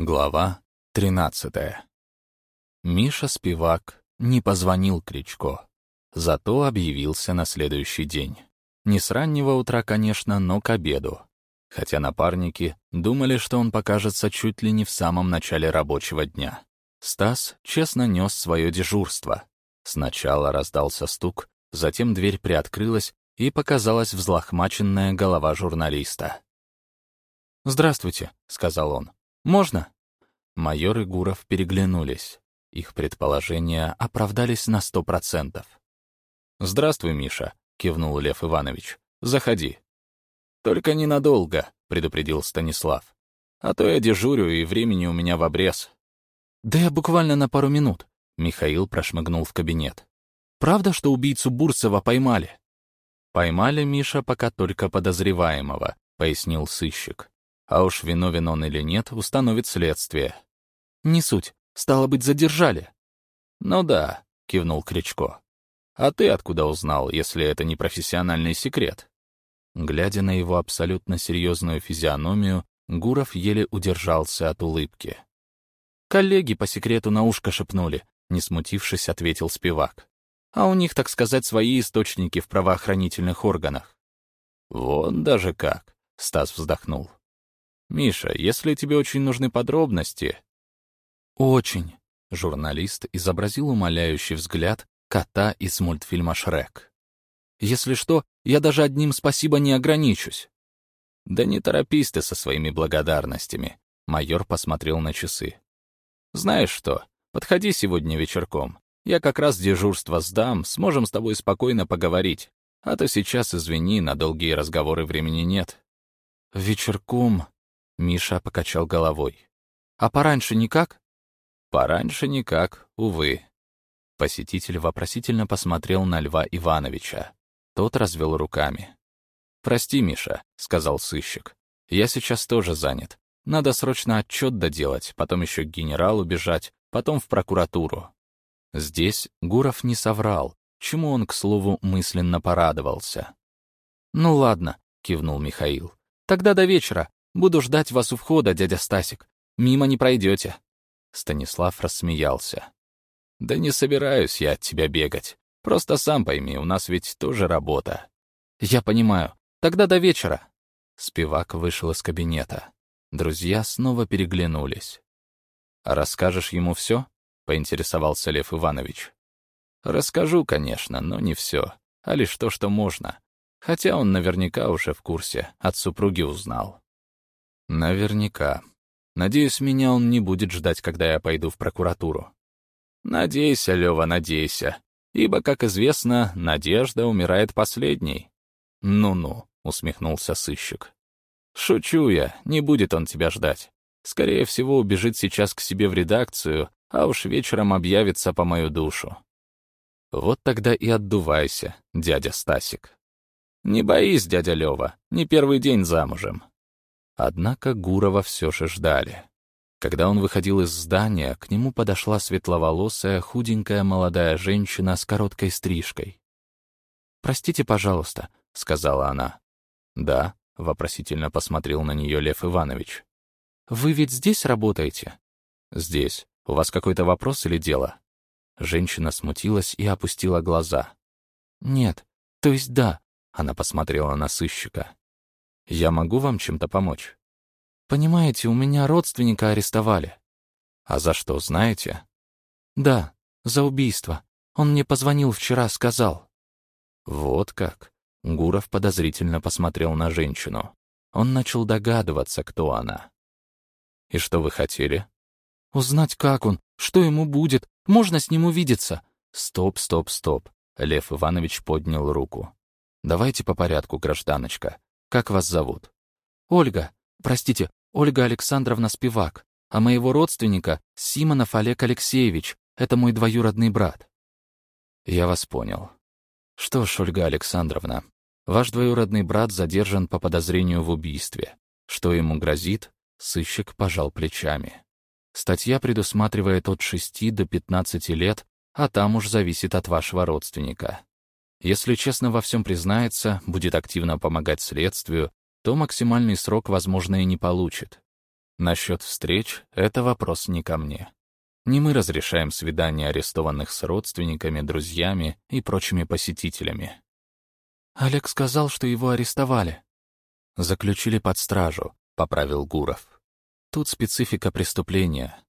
Глава 13 Миша Спивак не позвонил Кричко, зато объявился на следующий день. Не с раннего утра, конечно, но к обеду. Хотя напарники думали, что он покажется чуть ли не в самом начале рабочего дня. Стас честно нес свое дежурство. Сначала раздался стук, затем дверь приоткрылась, и показалась взлохмаченная голова журналиста. «Здравствуйте», — сказал он. Можно?» Майор и Гуров переглянулись. Их предположения оправдались на сто процентов. «Здравствуй, Миша», — кивнул Лев Иванович. «Заходи». «Только ненадолго», — предупредил Станислав. «А то я дежурю, и времени у меня в обрез». «Да я буквально на пару минут», — Михаил прошмыгнул в кабинет. «Правда, что убийцу Бурцева поймали?» «Поймали, Миша, пока только подозреваемого», — пояснил сыщик. А уж виновен он или нет, установит следствие. «Не суть. Стало быть, задержали». «Ну да», — кивнул Кричко. «А ты откуда узнал, если это не профессиональный секрет?» Глядя на его абсолютно серьезную физиономию, Гуров еле удержался от улыбки. «Коллеги по секрету на ушко шепнули», — не смутившись, ответил Спивак. «А у них, так сказать, свои источники в правоохранительных органах». «Вон даже как», — Стас вздохнул. «Миша, если тебе очень нужны подробности...» «Очень», — журналист изобразил умоляющий взгляд кота из мультфильма «Шрек». «Если что, я даже одним спасибо не ограничусь». «Да не торопись ты со своими благодарностями», — майор посмотрел на часы. «Знаешь что, подходи сегодня вечерком. Я как раз дежурство сдам, сможем с тобой спокойно поговорить. А то сейчас, извини, на долгие разговоры времени нет». «Вечерком», Миша покачал головой. «А пораньше никак?» «Пораньше никак, увы». Посетитель вопросительно посмотрел на Льва Ивановича. Тот развел руками. «Прости, Миша», — сказал сыщик. «Я сейчас тоже занят. Надо срочно отчет доделать, потом еще к генералу бежать, потом в прокуратуру». Здесь Гуров не соврал, чему он, к слову, мысленно порадовался. «Ну ладно», — кивнул Михаил. «Тогда до вечера. Буду ждать вас у входа, дядя Стасик. Мимо не пройдете». Станислав рассмеялся. «Да не собираюсь я от тебя бегать. Просто сам пойми, у нас ведь тоже работа». «Я понимаю. Тогда до вечера». Спивак вышел из кабинета. Друзья снова переглянулись. «А расскажешь ему все?» — поинтересовался Лев Иванович. «Расскажу, конечно, но не все, а лишь то, что можно. Хотя он наверняка уже в курсе, от супруги узнал». Наверняка. Надеюсь, меня он не будет ждать, когда я пойду в прокуратуру. Надейся, Лёва, надейся. Ибо, как известно, надежда умирает последней. Ну-ну, усмехнулся сыщик. Шучу я, не будет он тебя ждать. Скорее всего, убежит сейчас к себе в редакцию, а уж вечером объявится по мою душу. Вот тогда и отдувайся, дядя Стасик. Не боись, дядя Лёва, не первый день замужем. Однако Гурова все же ждали. Когда он выходил из здания, к нему подошла светловолосая, худенькая молодая женщина с короткой стрижкой. «Простите, пожалуйста», — сказала она. «Да», — вопросительно посмотрел на нее Лев Иванович. «Вы ведь здесь работаете?» «Здесь. У вас какой-то вопрос или дело?» Женщина смутилась и опустила глаза. «Нет, то есть да», — она посмотрела на сыщика. Я могу вам чем-то помочь? Понимаете, у меня родственника арестовали. А за что, знаете? Да, за убийство. Он мне позвонил вчера, сказал. Вот как. Гуров подозрительно посмотрел на женщину. Он начал догадываться, кто она. «И что вы хотели?» «Узнать, как он, что ему будет, можно с ним увидеться». «Стоп, стоп, стоп», — Лев Иванович поднял руку. «Давайте по порядку, гражданочка. Как вас зовут? Ольга. Простите, Ольга Александровна Спивак. А моего родственника Симонов Олег Алексеевич. Это мой двоюродный брат. Я вас понял. Что ж, Ольга Александровна, ваш двоюродный брат задержан по подозрению в убийстве. Что ему грозит? Сыщик пожал плечами. Статья предусматривает от 6 до 15 лет, а там уж зависит от вашего родственника. Если честно во всем признается, будет активно помогать следствию, то максимальный срок, возможно, и не получит. Насчет встреч — это вопрос не ко мне. Не мы разрешаем свидания арестованных с родственниками, друзьями и прочими посетителями. Олег сказал, что его арестовали. Заключили под стражу, поправил Гуров. Тут специфика преступления.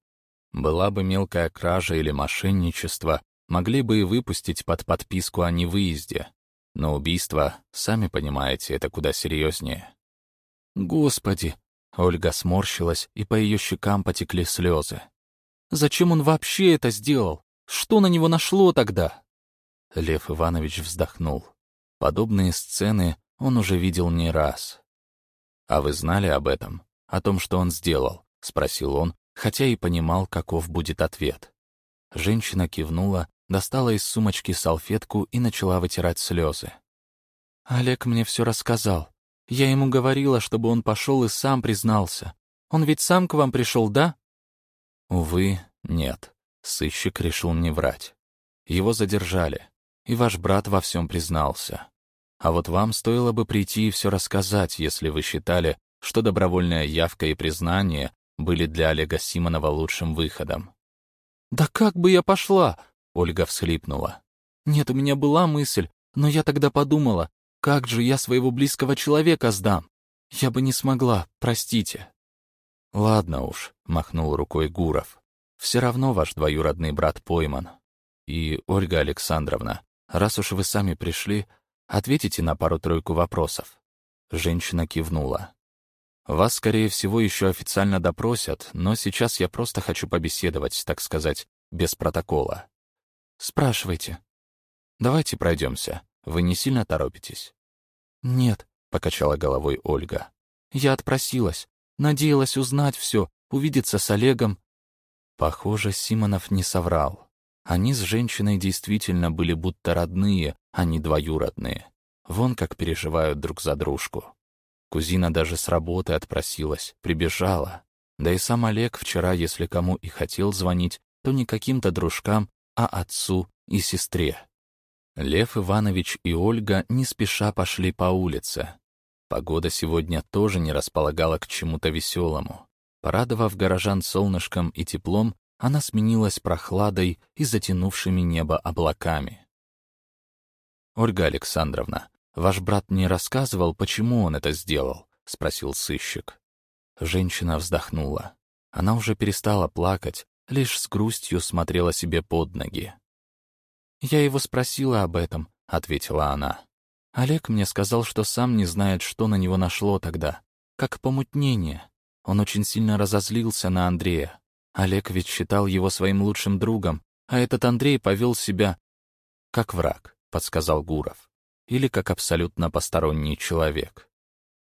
Была бы мелкая кража или мошенничество, могли бы и выпустить под подписку о невыезде. Но убийство, сами понимаете, это куда серьезнее. Господи, Ольга сморщилась, и по ее щекам потекли слезы. «Зачем он вообще это сделал? Что на него нашло тогда?» Лев Иванович вздохнул. Подобные сцены он уже видел не раз. «А вы знали об этом? О том, что он сделал?» — спросил он, хотя и понимал, каков будет ответ. Женщина кивнула, достала из сумочки салфетку и начала вытирать слезы. «Олег мне все рассказал. Я ему говорила, чтобы он пошел и сам признался. Он ведь сам к вам пришел, да? Увы, нет. Сыщик решил не врать. Его задержали, и ваш брат во всем признался. А вот вам стоило бы прийти и все рассказать, если вы считали, что добровольная явка и признание были для Олега Симонова лучшим выходом. «Да как бы я пошла?» — Ольга всхлипнула. «Нет, у меня была мысль, но я тогда подумала, как же я своего близкого человека сдам? Я бы не смогла, простите». «Ладно уж», — махнул рукой Гуров. «Все равно ваш двоюродный брат пойман. И, Ольга Александровна, раз уж вы сами пришли, ответите на пару-тройку вопросов». Женщина кивнула. «Вас, скорее всего, еще официально допросят, но сейчас я просто хочу побеседовать, так сказать, без протокола». «Спрашивайте». «Давайте пройдемся. Вы не сильно торопитесь?» «Нет», — покачала головой Ольга. «Я отпросилась. Надеялась узнать все, увидеться с Олегом». Похоже, Симонов не соврал. Они с женщиной действительно были будто родные, а не двоюродные. Вон как переживают друг за дружку. Кузина даже с работы отпросилась, прибежала. Да и сам Олег вчера, если кому и хотел звонить, то не каким-то дружкам, а отцу и сестре. Лев Иванович и Ольга не спеша пошли по улице. Погода сегодня тоже не располагала к чему-то веселому. Порадовав горожан солнышком и теплом, она сменилась прохладой и затянувшими небо облаками. «Ольга Александровна, ваш брат не рассказывал, почему он это сделал?» — спросил сыщик. Женщина вздохнула. Она уже перестала плакать, лишь с грустью смотрела себе под ноги. «Я его спросила об этом», — ответила она. «Олег мне сказал, что сам не знает, что на него нашло тогда. Как помутнение. Он очень сильно разозлился на Андрея. Олег ведь считал его своим лучшим другом, а этот Андрей повел себя как враг», — подсказал Гуров. «Или как абсолютно посторонний человек».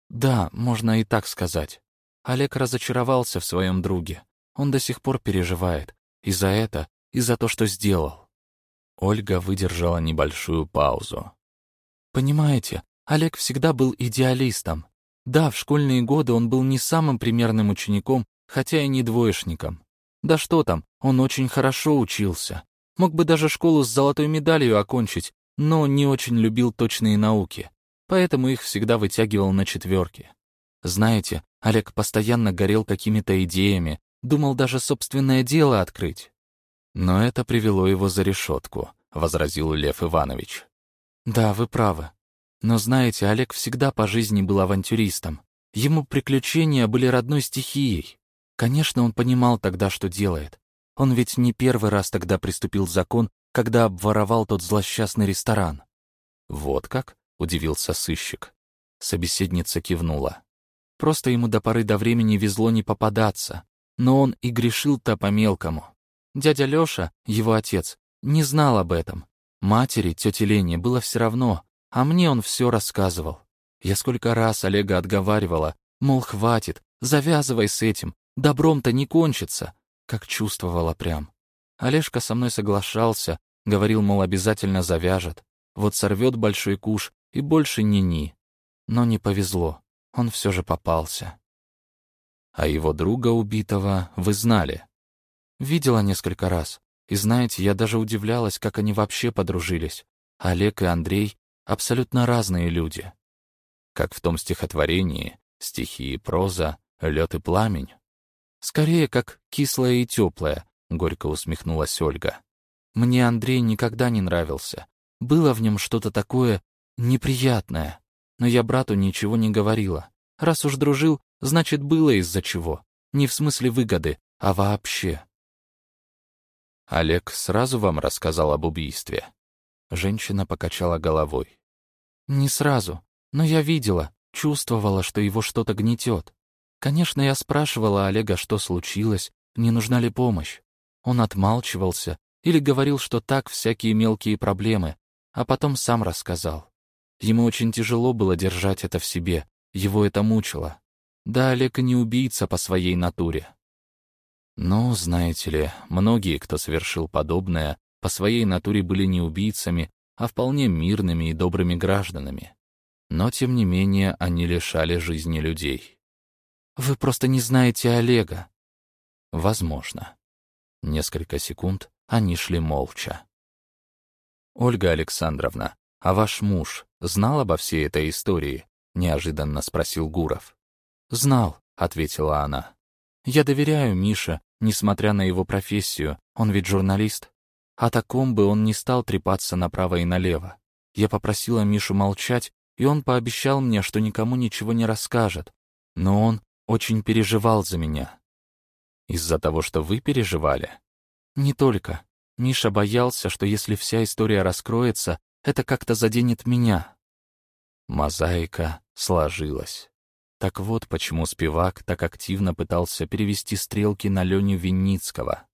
«Да, можно и так сказать. Олег разочаровался в своем друге. Он до сих пор переживает. И за это, и за то, что сделал. Ольга выдержала небольшую паузу. «Понимаете, Олег всегда был идеалистом. Да, в школьные годы он был не самым примерным учеником, хотя и не двоечником. Да что там, он очень хорошо учился. Мог бы даже школу с золотой медалью окончить, но не очень любил точные науки, поэтому их всегда вытягивал на четверки. Знаете, Олег постоянно горел какими-то идеями, думал даже собственное дело открыть. Но это привело его за решетку, возразил Лев Иванович. Да, вы правы. Но знаете, Олег всегда по жизни был авантюристом. Ему приключения были родной стихией. Конечно, он понимал тогда, что делает. Он ведь не первый раз тогда приступил закон, когда обворовал тот злосчастный ресторан. «Вот как?» — удивился сыщик. Собеседница кивнула. «Просто ему до поры до времени везло не попадаться. Но он и грешил-то по-мелкому. Дядя Лёша, его отец, не знал об этом. Матери, тете Лене, было все равно, а мне он все рассказывал. Я сколько раз Олега отговаривала, мол, хватит, завязывай с этим, добром-то не кончится, как чувствовала прям. Олежка со мной соглашался, говорил, мол, обязательно завяжет, вот сорвет большой куш и больше ни-ни. Но не повезло, он все же попался. А его друга убитого вы знали? Видела несколько раз. И знаете, я даже удивлялась, как они вообще подружились. Олег и Андрей — абсолютно разные люди. Как в том стихотворении «Стихи и проза, лед и пламень». Скорее, как кислое и теплое, горько усмехнулась Ольга. Мне Андрей никогда не нравился. Было в нем что-то такое неприятное. Но я брату ничего не говорила. Раз уж дружил, значит, было из-за чего. Не в смысле выгоды, а вообще. Олег сразу вам рассказал об убийстве? Женщина покачала головой. Не сразу, но я видела, чувствовала, что его что-то гнетет. Конечно, я спрашивала Олега, что случилось, не нужна ли помощь. Он отмалчивался или говорил, что так всякие мелкие проблемы, а потом сам рассказал. Ему очень тяжело было держать это в себе, его это мучило. Да, Олег не убийца по своей натуре. Но, знаете ли, многие, кто совершил подобное, по своей натуре были не убийцами, а вполне мирными и добрыми гражданами. Но, тем не менее, они лишали жизни людей. «Вы просто не знаете Олега». «Возможно». Несколько секунд они шли молча. «Ольга Александровна, а ваш муж знал обо всей этой истории?» — неожиданно спросил Гуров. «Знал», — ответила она. «Я доверяю Мише, несмотря на его профессию, он ведь журналист. О таком бы он не стал трепаться направо и налево. Я попросила Мишу молчать, и он пообещал мне, что никому ничего не расскажет. Но он очень переживал за меня. Из-за того, что вы переживали? Не только. Миша боялся, что если вся история раскроется, это как-то заденет меня. Мозаика сложилась. Так вот, почему Спивак так активно пытался перевести стрелки на Леню Винницкого.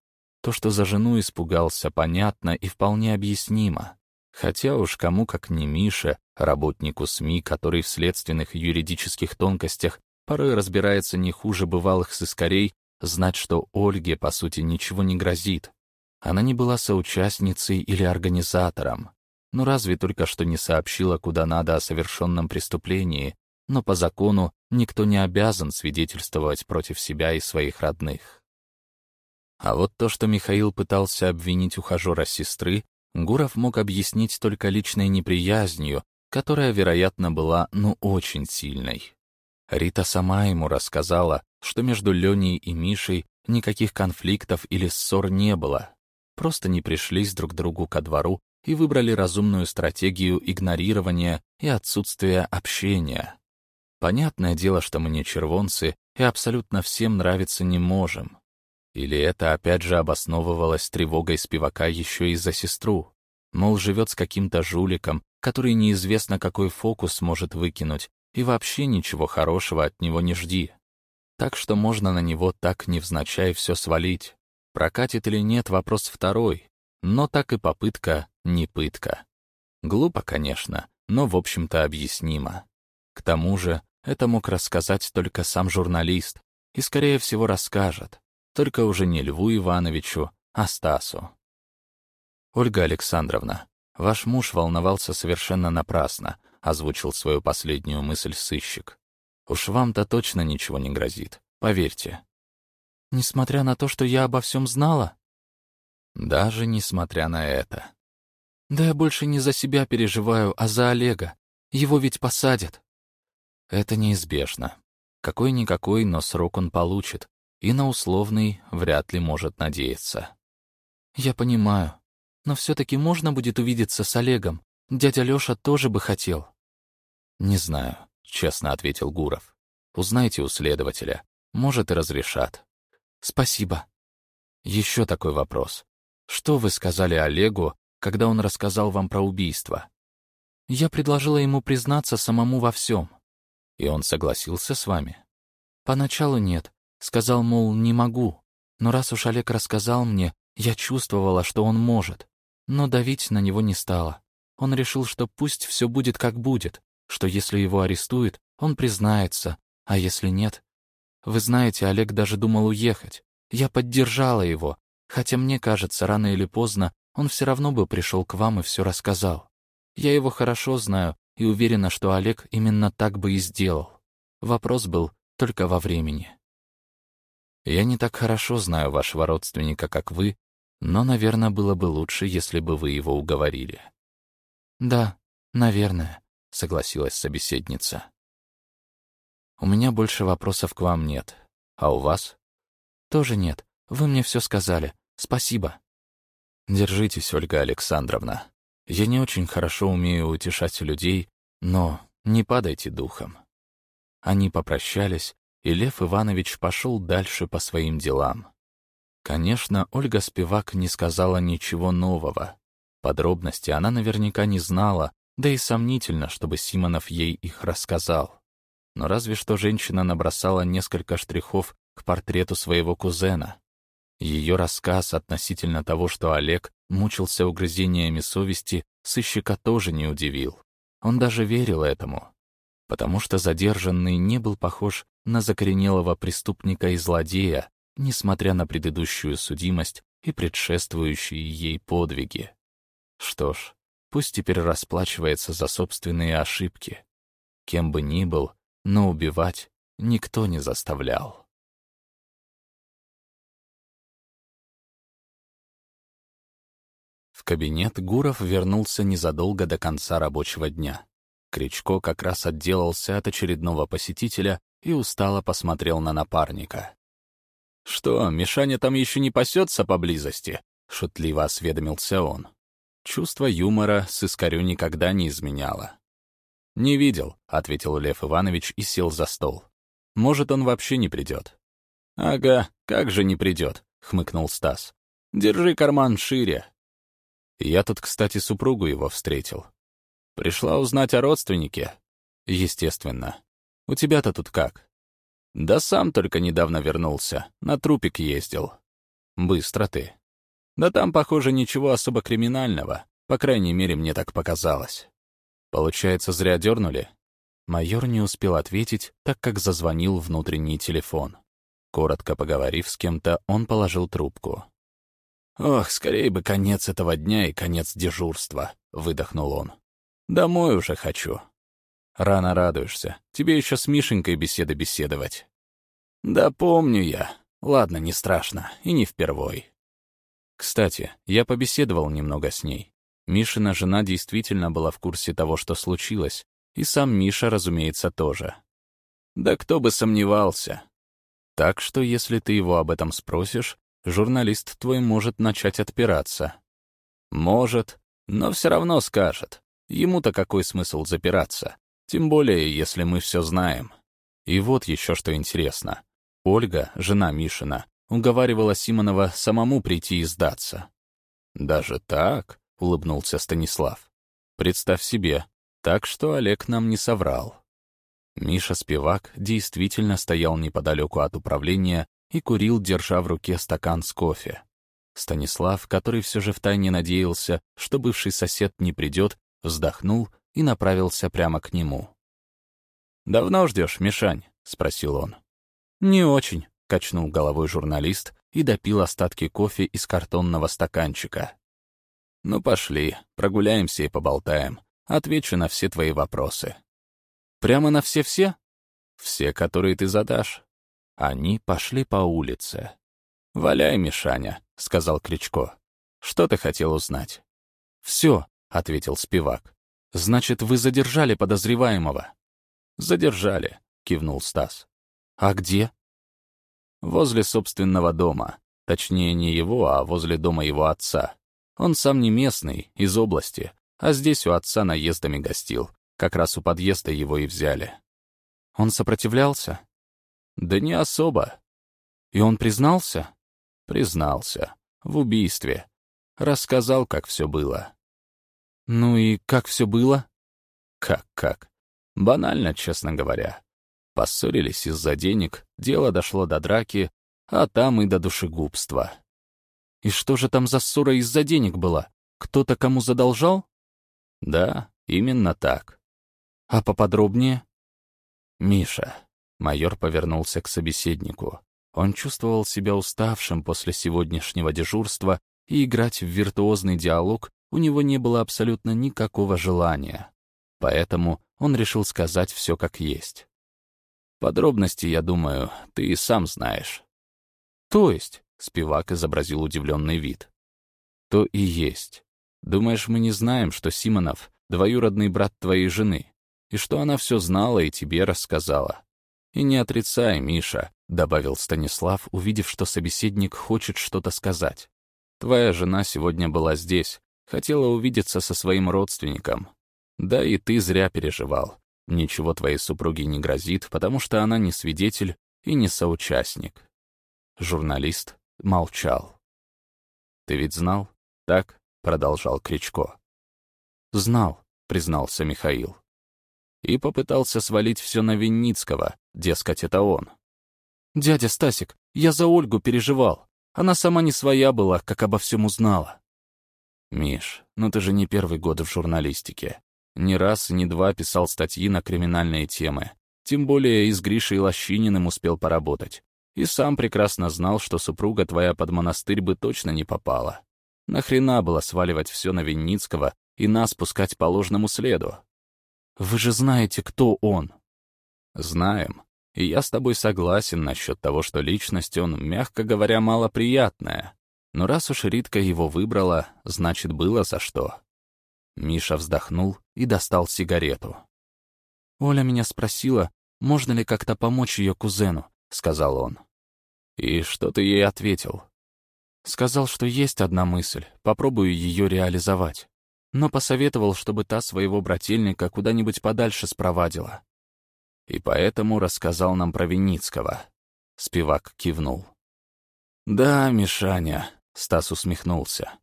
То, что за жену испугался, понятно и вполне объяснимо. Хотя уж кому как не Миша, работнику СМИ, который в следственных юридических тонкостях порой разбирается не хуже бывалых сыскарей, знать, что Ольге, по сути, ничего не грозит. Она не была соучастницей или организатором. Ну разве только что не сообщила куда надо о совершенном преступлении, но по закону никто не обязан свидетельствовать против себя и своих родных. А вот то, что Михаил пытался обвинить ухажера сестры, Гуров мог объяснить только личной неприязнью, которая, вероятно, была ну очень сильной. Рита сама ему рассказала, что между Леней и Мишей никаких конфликтов или ссор не было. Просто не пришлись друг другу ко двору и выбрали разумную стратегию игнорирования и отсутствия общения. Понятное дело, что мы не червонцы и абсолютно всем нравиться не можем. Или это опять же обосновывалось тревогой спивака еще и за сестру. Мол, живет с каким-то жуликом, который неизвестно какой фокус может выкинуть, и вообще ничего хорошего от него не жди. Так что можно на него так невзначай все свалить. Прокатит или нет — вопрос второй, но так и попытка не пытка. Глупо, конечно, но, в общем-то, объяснимо. К тому же, это мог рассказать только сам журналист, и, скорее всего, расскажет, только уже не Льву Ивановичу, а Стасу. «Ольга Александровна, ваш муж волновался совершенно напрасно», озвучил свою последнюю мысль сыщик. «Уж вам-то точно ничего не грозит, поверьте». «Несмотря на то, что я обо всем знала?» «Даже несмотря на это». «Да я больше не за себя переживаю, а за Олега. Его ведь посадят». «Это неизбежно. Какой-никакой, но срок он получит, и на условный вряд ли может надеяться». «Я понимаю. Но все-таки можно будет увидеться с Олегом. Дядя Лёша тоже бы хотел». «Не знаю», — честно ответил Гуров. «Узнайте у следователя. Может, и разрешат». «Спасибо». Еще такой вопрос. Что вы сказали Олегу, когда он рассказал вам про убийство?» «Я предложила ему признаться самому во всем». «И он согласился с вами?» «Поначалу нет. Сказал, мол, не могу. Но раз уж Олег рассказал мне, я чувствовала, что он может. Но давить на него не стала. Он решил, что пусть все будет как будет, что если его арестуют, он признается, а если нет... Вы знаете, Олег даже думал уехать. Я поддержала его, хотя мне кажется, рано или поздно он все равно бы пришел к вам и все рассказал. Я его хорошо знаю и уверена, что Олег именно так бы и сделал. Вопрос был только во времени. Я не так хорошо знаю вашего родственника, как вы, но, наверное, было бы лучше, если бы вы его уговорили. «Да, наверное», — согласилась собеседница. «У меня больше вопросов к вам нет. А у вас?» «Тоже нет. Вы мне все сказали. Спасибо». «Держитесь, Ольга Александровна. Я не очень хорошо умею утешать людей, но не падайте духом». Они попрощались, и Лев Иванович пошел дальше по своим делам. Конечно, Ольга Спивак не сказала ничего нового. Подробности она наверняка не знала, да и сомнительно, чтобы Симонов ей их рассказал. Но разве что женщина набросала несколько штрихов к портрету своего кузена. Ее рассказ относительно того, что Олег мучился угрызениями совести, сыщика тоже не удивил. Он даже верил этому, потому что задержанный не был похож на закоренелого преступника и злодея, несмотря на предыдущую судимость и предшествующие ей подвиги. Что ж, пусть теперь расплачивается за собственные ошибки. Кем бы ни был, но убивать никто не заставлял. Кабинет Гуров вернулся незадолго до конца рабочего дня. Кричко как раз отделался от очередного посетителя и устало посмотрел на напарника. «Что, Мишаня там еще не пасется поблизости?» — шутливо осведомился он. Чувство юмора с Искарю никогда не изменяло. «Не видел», — ответил Лев Иванович и сел за стол. «Может, он вообще не придет». «Ага, как же не придет», — хмыкнул Стас. «Держи карман шире». Я тут, кстати, супругу его встретил. Пришла узнать о родственнике. Естественно. У тебя-то тут как? Да сам только недавно вернулся, на трупик ездил. Быстро ты. Да там, похоже, ничего особо криминального, по крайней мере, мне так показалось. Получается, зря дернули? Майор не успел ответить, так как зазвонил внутренний телефон. Коротко поговорив с кем-то, он положил трубку. «Ох, скорее бы конец этого дня и конец дежурства», — выдохнул он. «Домой уже хочу». «Рано радуешься. Тебе еще с Мишенькой беседы беседовать». «Да помню я. Ладно, не страшно. И не впервой». Кстати, я побеседовал немного с ней. Мишина жена действительно была в курсе того, что случилось, и сам Миша, разумеется, тоже. Да кто бы сомневался. Так что, если ты его об этом спросишь, журналист твой может начать отпираться. Может, но все равно скажет. Ему-то какой смысл запираться? Тем более, если мы все знаем. И вот еще что интересно. Ольга, жена Мишина, уговаривала Симонова самому прийти и сдаться. «Даже так?» — улыбнулся Станислав. «Представь себе, так что Олег нам не соврал». Миша Спивак действительно стоял неподалеку от управления и курил, держа в руке стакан с кофе. Станислав, который все же втайне надеялся, что бывший сосед не придет, вздохнул и направился прямо к нему. «Давно ждешь, Мишань?» — спросил он. «Не очень», — качнул головой журналист и допил остатки кофе из картонного стаканчика. «Ну, пошли, прогуляемся и поболтаем. Отвечу на все твои вопросы». «Прямо на все-все?» «Все, которые ты задашь». Они пошли по улице. «Валяй, Мишаня», — сказал Кричко. «Что ты хотел узнать?» «Все», — ответил Спивак. «Значит, вы задержали подозреваемого?» «Задержали», — кивнул Стас. «А где?» «Возле собственного дома. Точнее, не его, а возле дома его отца. Он сам не местный, из области, а здесь у отца наездами гостил. Как раз у подъезда его и взяли». «Он сопротивлялся?» «Да не особо». «И он признался?» «Признался. В убийстве. Рассказал, как все было». «Ну и как все было?» «Как-как? Банально, честно говоря. Поссорились из-за денег, дело дошло до драки, а там и до душегубства. И что же там за ссора из-за денег была? Кто-то кому задолжал? Да, именно так. А поподробнее? Миша. Майор повернулся к собеседнику. Он чувствовал себя уставшим после сегодняшнего дежурства, и играть в виртуозный диалог у него не было абсолютно никакого желания. Поэтому он решил сказать все как есть. Подробности, я думаю, ты и сам знаешь. То есть, Спивак изобразил удивленный вид. То и есть. Думаешь, мы не знаем, что Симонов — двоюродный брат твоей жены, и что она все знала и тебе рассказала? «И не отрицай, Миша», — добавил Станислав, увидев, что собеседник хочет что-то сказать. «Твоя жена сегодня была здесь, хотела увидеться со своим родственником. Да и ты зря переживал. Ничего твоей супруге не грозит, потому что она не свидетель и не соучастник». Журналист молчал. «Ты ведь знал, так?» — продолжал Кричко. «Знал», — признался Михаил. И попытался свалить все на Винницкого, дескать, это он. «Дядя Стасик, я за Ольгу переживал. Она сама не своя была, как обо всем узнала». «Миш, ну ты же не первый год в журналистике. Ни раз и ни два писал статьи на криминальные темы. Тем более и с Гришей Лощининым успел поработать. И сам прекрасно знал, что супруга твоя под монастырь бы точно не попала. Нахрена было сваливать все на Винницкого и нас пускать по ложному следу? Вы же знаете, кто он. Знаем. И я с тобой согласен насчет того, что личность он, мягко говоря, малоприятная. Но раз уж Ритка его выбрала, значит, было за что. Миша вздохнул и достал сигарету. «Оля меня спросила, можно ли как-то помочь ее кузену», — сказал он. «И что ты ей ответил?» Сказал, что есть одна мысль, попробую ее реализовать. Но посоветовал, чтобы та своего брательника куда-нибудь подальше спровадила. И поэтому рассказал нам про Виницкого. Спивак кивнул. «Да, Мишаня», — Стас усмехнулся.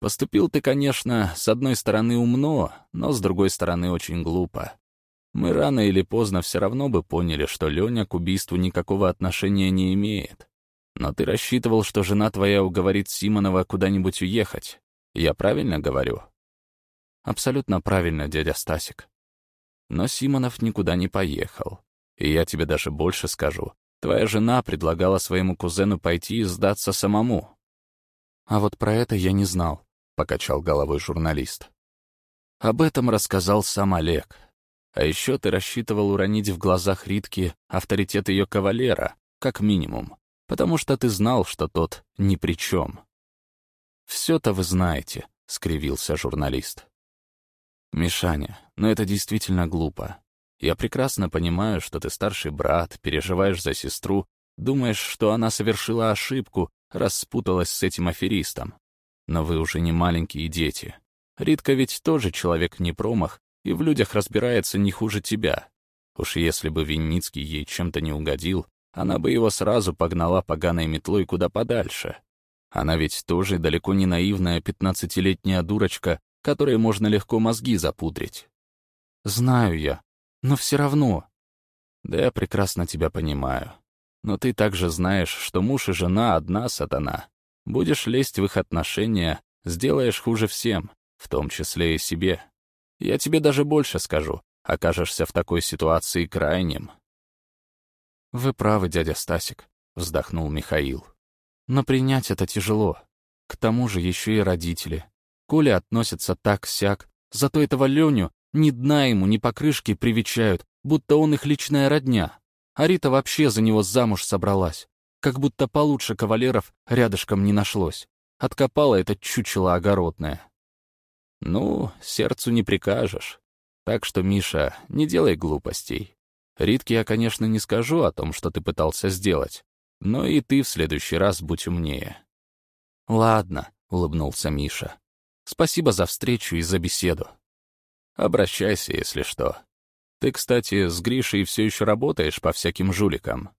«Поступил ты, конечно, с одной стороны умно, но с другой стороны очень глупо. Мы рано или поздно все равно бы поняли, что Леня к убийству никакого отношения не имеет. Но ты рассчитывал, что жена твоя уговорит Симонова куда-нибудь уехать. Я правильно говорю?» «Абсолютно правильно, дядя Стасик». Но Симонов никуда не поехал. И я тебе даже больше скажу. Твоя жена предлагала своему кузену пойти и сдаться самому. «А вот про это я не знал», — покачал головой журналист. Об этом рассказал сам Олег. А еще ты рассчитывал уронить в глазах Ритки авторитет ее кавалера, как минимум потому что ты знал, что тот ни при чем. «Все-то вы знаете», — скривился журналист. «Мишаня, но это действительно глупо. Я прекрасно понимаю, что ты старший брат, переживаешь за сестру, думаешь, что она совершила ошибку, распуталась с этим аферистом. Но вы уже не маленькие дети. Ритка ведь тоже человек не промах и в людях разбирается не хуже тебя. Уж если бы Винницкий ей чем-то не угодил, она бы его сразу погнала поганой метлой куда подальше. Она ведь тоже далеко не наивная пятнадцатилетняя дурочка, которой можно легко мозги запудрить. Знаю я, но все равно. Да я прекрасно тебя понимаю. Но ты также знаешь, что муж и жена одна сатана. Будешь лезть в их отношения, сделаешь хуже всем, в том числе и себе. Я тебе даже больше скажу, окажешься в такой ситуации крайним. «Вы правы, дядя Стасик», — вздохнул Михаил. «Но принять это тяжело. К тому же еще и родители. Коля относятся так-сяк, зато этого Леню ни дна ему, ни покрышки привечают, будто он их личная родня. А Рита вообще за него замуж собралась. Как будто получше кавалеров рядышком не нашлось. Откопала это чучело огородное. Ну, сердцу не прикажешь. Так что, Миша, не делай глупостей. Ритке я, конечно, не скажу о том, что ты пытался сделать, но и ты в следующий раз будь умнее». «Ладно», — улыбнулся Миша. «Спасибо за встречу и за беседу». «Обращайся, если что. Ты, кстати, с Гришей все еще работаешь по всяким жуликам?»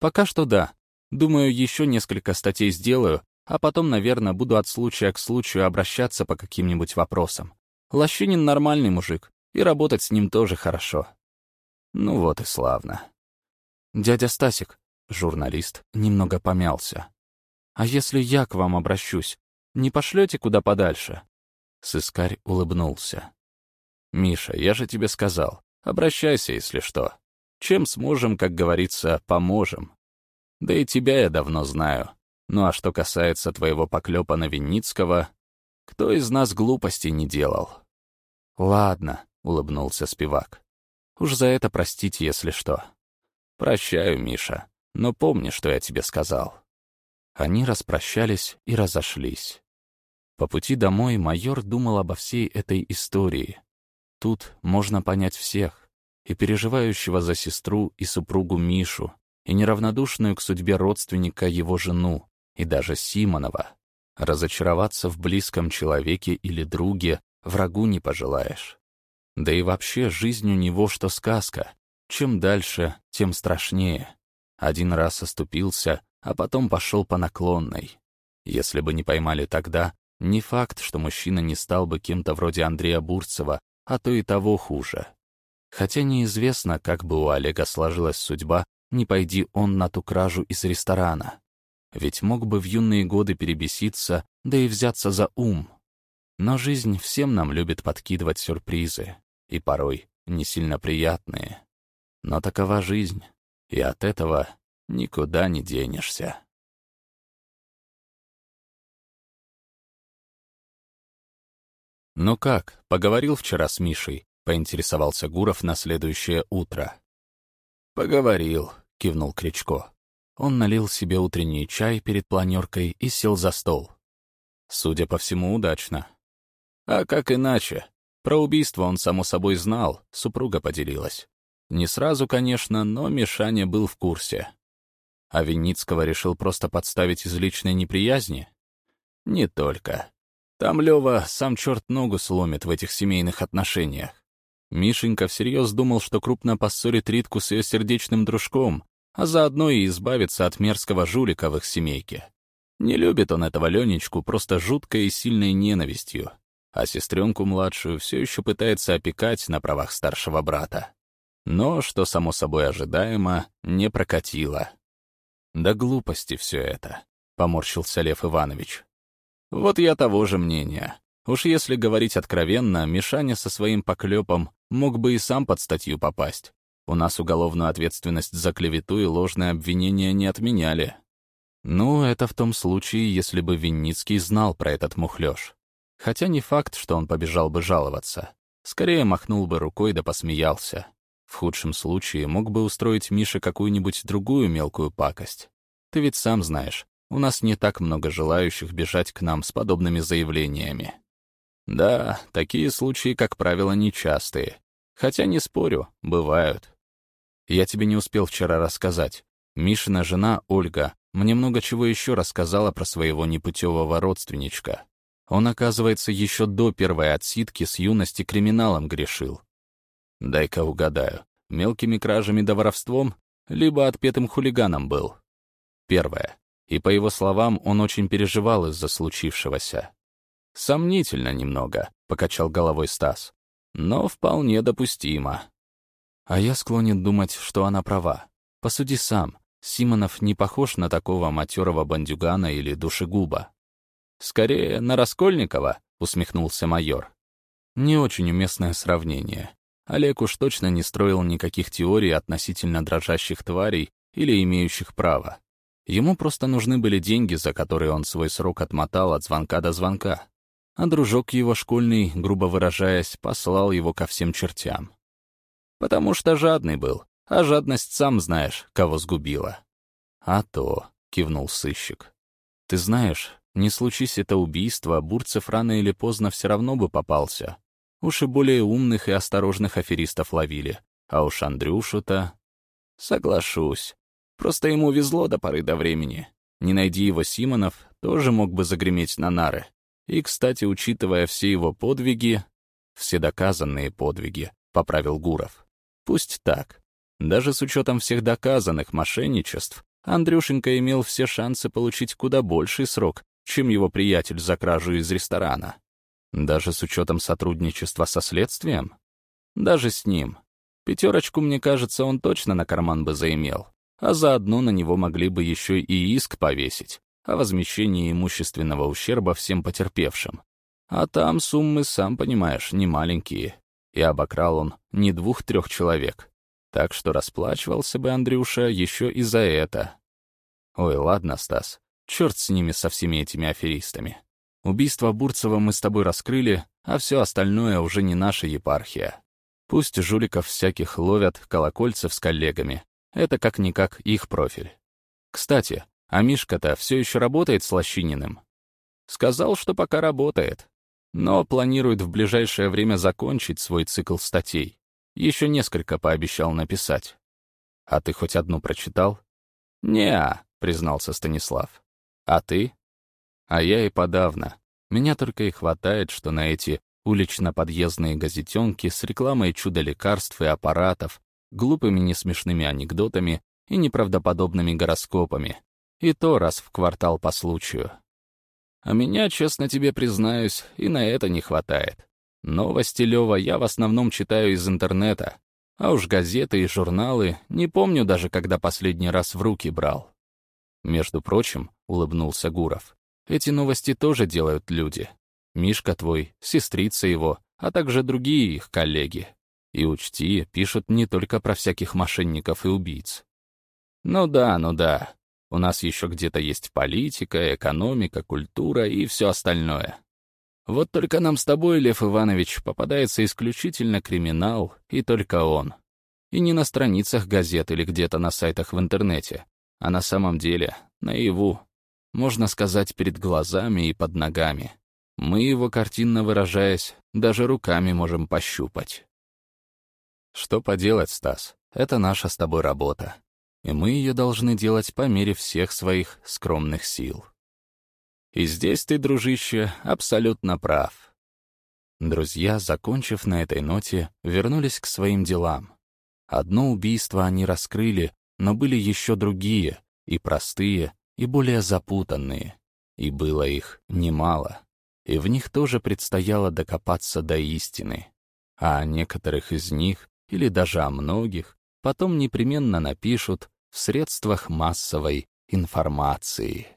«Пока что да. Думаю, еще несколько статей сделаю, а потом, наверное, буду от случая к случаю обращаться по каким-нибудь вопросам. Лощинин нормальный мужик, и работать с ним тоже хорошо». Ну вот и славно. Дядя Стасик, журналист, немного помялся. А если я к вам обращусь, не пошлете куда подальше? Сыскарь улыбнулся. «Миша, я же тебе сказал, обращайся, если что. Чем сможем, как говорится, поможем. Да и тебя я давно знаю. Ну а что касается твоего поклёпа на Винницкого, кто из нас глупостей не делал?» «Ладно», — улыбнулся Спивак. Уж за это простите, если что. Прощаю, Миша, но помни, что я тебе сказал. Они распрощались и разошлись. По пути домой майор думал обо всей этой истории. Тут можно понять всех. и переживающего за сестру и супругу Мишу, и неравнодушную к судьбе родственника его жену, и даже Симонова. Разочароваться в близком человеке или друге врагу не пожелаешь. Да и вообще жизнь у него что сказка. Чем дальше, тем страшнее. Один раз оступился, а потом пошел по наклонной. Если бы не поймали тогда, не факт, что мужчина не стал бы кем-то вроде Андрея Бурцева, а то и того хуже. Хотя неизвестно, как бы у Олега сложилась судьба, не пойди он на ту кражу из ресторана. Ведь мог бы в юные годы перебеситься, да и взяться за ум. Но жизнь всем нам любит подкидывать сюрпризы, и порой не сильно приятные. Но такова жизнь, и от этого никуда не денешься. «Ну как, поговорил вчера с Мишей?» — поинтересовался Гуров на следующее утро. «Поговорил», — кивнул Кричко. Он налил себе утренний чай перед планеркой и сел за стол. Судя по всему, удачно. А как иначе? Про убийство он, само собой, знал, супруга поделилась. Не сразу, конечно, но Мишаня был в курсе. А Винницкого решил просто подставить из личной неприязни? Не только. Там Лёва сам черт ногу сломит в этих семейных отношениях. Мишенька всерьез думал, что крупно поссорит Ритку с ее сердечным дружком, а заодно и избавиться от мерзкого жулика в их семейке. Не любит он этого Ленечку просто жуткой и сильной ненавистью, а сестренку младшую все еще пытается опекать на правах старшего брата. Но, что само собой ожидаемо, не прокатило. «Да глупости все это», — поморщился Лев Иванович. Вот я того же мнения. Уж если говорить откровенно, Мишаня со своим поклепом мог бы и сам под статью попасть. У нас уголовную ответственность за клевету и ложное обвинение не отменяли. Ну, это в том случае, если бы Винницкий знал про этот мухлёж. Хотя не факт, что он побежал бы жаловаться. Скорее махнул бы рукой да посмеялся. В худшем случае мог бы устроить Мише какую-нибудь другую мелкую пакость. Ты ведь сам знаешь, у нас не так много желающих бежать к нам с подобными заявлениями. Да, такие случаи, как правило, нечастые. Хотя, не спорю, бывают. Я тебе не успел вчера рассказать. Мишина жена, Ольга, мне много чего еще рассказала про своего непутевого родственничка. Он, оказывается, еще до первой отсидки с юности криминалом грешил. Дай-ка угадаю, мелкими кражами да воровством, либо отпетым хулиганом был. Первое и, по его словам, он очень переживал из-за случившегося. «Сомнительно немного», — покачал головой Стас, — «но вполне допустимо». А я склонен думать, что она права. Посуди сам, Симонов не похож на такого матерого бандюгана или душегуба. «Скорее, на Раскольникова», — усмехнулся майор. Не очень уместное сравнение. Олег уж точно не строил никаких теорий относительно дрожащих тварей или имеющих право. Ему просто нужны были деньги, за которые он свой срок отмотал от звонка до звонка. А дружок его школьный, грубо выражаясь, послал его ко всем чертям. Потому что жадный был, а жадность, сам знаешь, кого сгубила. «А то», — кивнул сыщик. «Ты знаешь, не случись это убийство, Бурцев рано или поздно все равно бы попался. Уж и более умных и осторожных аферистов ловили. А уж Андрюшу-то...» «Соглашусь. Просто ему везло до поры до времени. Не найди его Симонов, тоже мог бы загреметь на нары. И, кстати, учитывая все его подвиги, все доказанные подвиги, поправил Гуров. Пусть так. Даже с учетом всех доказанных мошенничеств, Андрюшенька имел все шансы получить куда больший срок, чем его приятель за кражу из ресторана. Даже с учетом сотрудничества со следствием? Даже с ним. Пятерочку, мне кажется, он точно на карман бы заимел а заодно на него могли бы еще и иск повесить о возмещении имущественного ущерба всем потерпевшим. А там суммы, сам понимаешь, не маленькие. И обокрал он не двух-трех человек. Так что расплачивался бы Андрюша еще и за это. Ой, ладно, Стас, черт с ними, со всеми этими аферистами. Убийство Бурцева мы с тобой раскрыли, а все остальное уже не наша епархия. Пусть жуликов всяких ловят, колокольцев с коллегами, это как-никак их профиль. Кстати, а Мишка-то все еще работает с Лощининым? Сказал, что пока работает, но планирует в ближайшее время закончить свой цикл статей. Еще несколько пообещал написать. А ты хоть одну прочитал? не признался Станислав. А ты? А я и подавно. Меня только и хватает, что на эти улично-подъездные газетенки с рекламой чудо-лекарств и аппаратов, глупыми несмешными анекдотами и неправдоподобными гороскопами. И то раз в квартал по случаю. А меня, честно тебе признаюсь, и на это не хватает. Новости, Лёва, я в основном читаю из интернета. А уж газеты и журналы не помню даже, когда последний раз в руки брал. Между прочим, улыбнулся Гуров, эти новости тоже делают люди. Мишка твой, сестрица его, а также другие их коллеги. И учти, пишут не только про всяких мошенников и убийц. Ну да, ну да. У нас еще где-то есть политика, экономика, культура и все остальное. Вот только нам с тобой, Лев Иванович, попадается исключительно криминал, и только он. И не на страницах газет или где-то на сайтах в интернете, а на самом деле, наяву. Можно сказать, перед глазами и под ногами. Мы его, картинно выражаясь, даже руками можем пощупать. Что поделать, Стас, это наша с тобой работа. И мы ее должны делать по мере всех своих скромных сил. И здесь ты, дружище, абсолютно прав. Друзья, закончив на этой ноте, вернулись к своим делам. Одно убийство они раскрыли, но были еще другие, и простые, и более запутанные. И было их немало и в них тоже предстояло докопаться до истины. А о некоторых из них, или даже о многих, потом непременно напишут в средствах массовой информации.